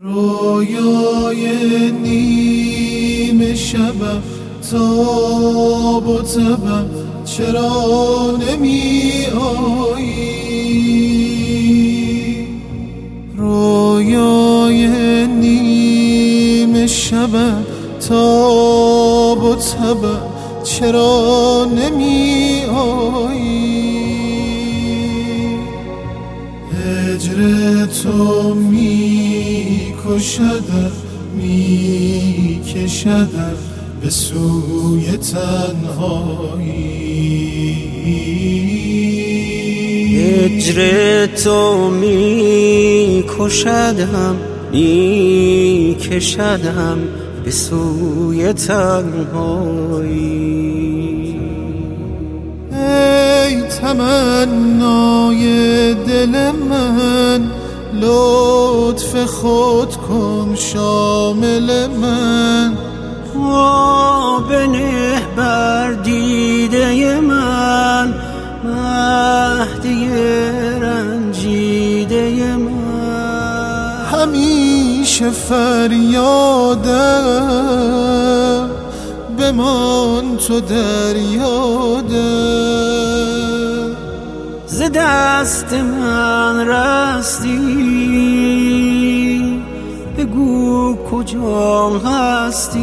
رویای نیم شبم تاب و تبم چرا نمی آیی رویای نیم شبم تاب و تبم چرا نمی آیی هجر تو می کشدم می کشدم به سوی تنهایی. هجر تو می کشدم می کشدم به سوی تنهایی. ای تمنای دل من لطف خود کن شامل من. وا بنه بر دیده من مهدی رنجیده من. همیشه فریادم بمان تو در یادم. ز دست من رستی. بگو کجا هستی.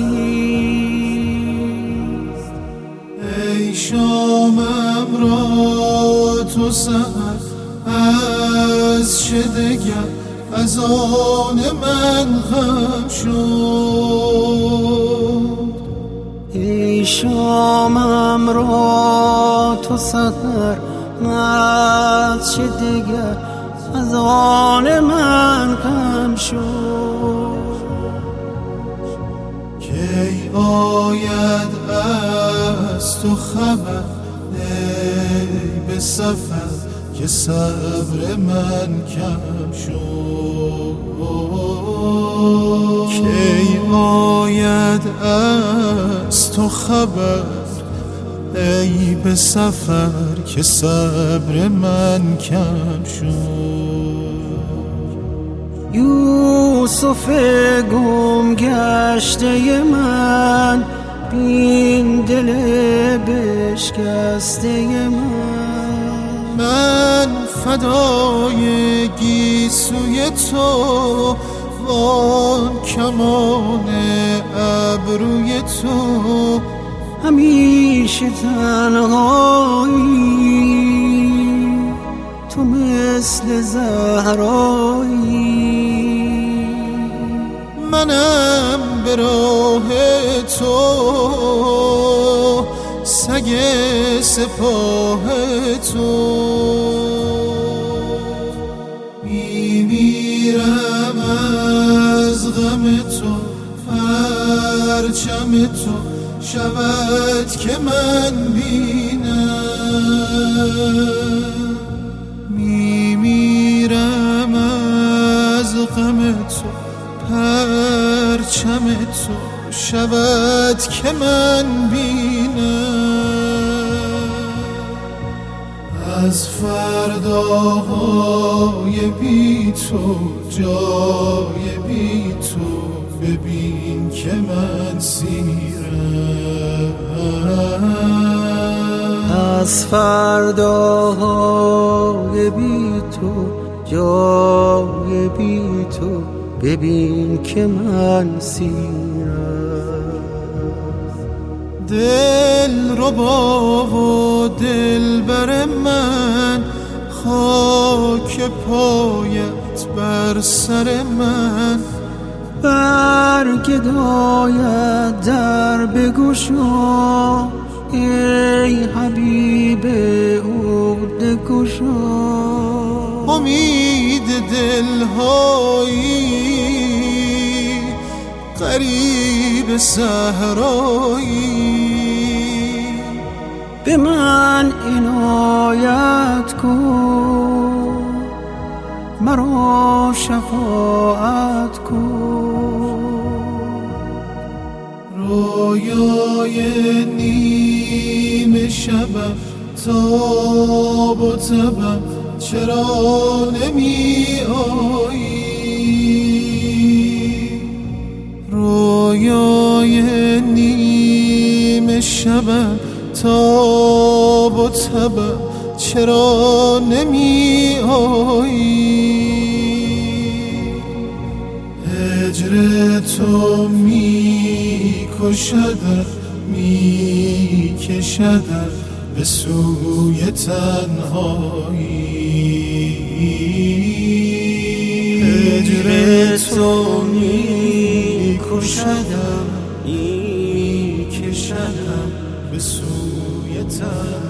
ای شامم را تو سهر از چه دگر؟ از آن من غم شد. ای شامم را تو سهر چه دگر از آن من غم شد؟ کی آید از تو خبر ای به سفر که صبر من کم شد؟ کی آید از تو خبر ای به سفر که صبر من کم شد. یوسف گم گشته من بین دل بشکسته من. من فدای گیسوی تو وان کمان ابروی تو. همیشه تنهایی. تو مثل زهرایی. منم به راه تو. سگ سپاه تو. میمیرم از غم تو پرچم تو. شود که من بینم. میمیرم از غم تو پرچم تو. شود که من بینم. از فرداهای بی تو جای بی تو. ببین که من سیرم. از فرداهای بی تو جای بی تو ببین که من سیرم. دل ربا و دل بر من خاک پایت بر سر من. برگ داید در بگشا. ای حبیب عقد کشا امید دلهایی قریب صحرایی. به من عنایت کن مرا شفاعت کن. رویای نیم شبم تاب و تبم چرا نمی آیی رویای نیم شبم تاب و تبم چرا نمی آیی هجر تو می کشدم می کشدم به سوی تنهایی. هجر تو می کشدم می کشدم به سوی تنهایی.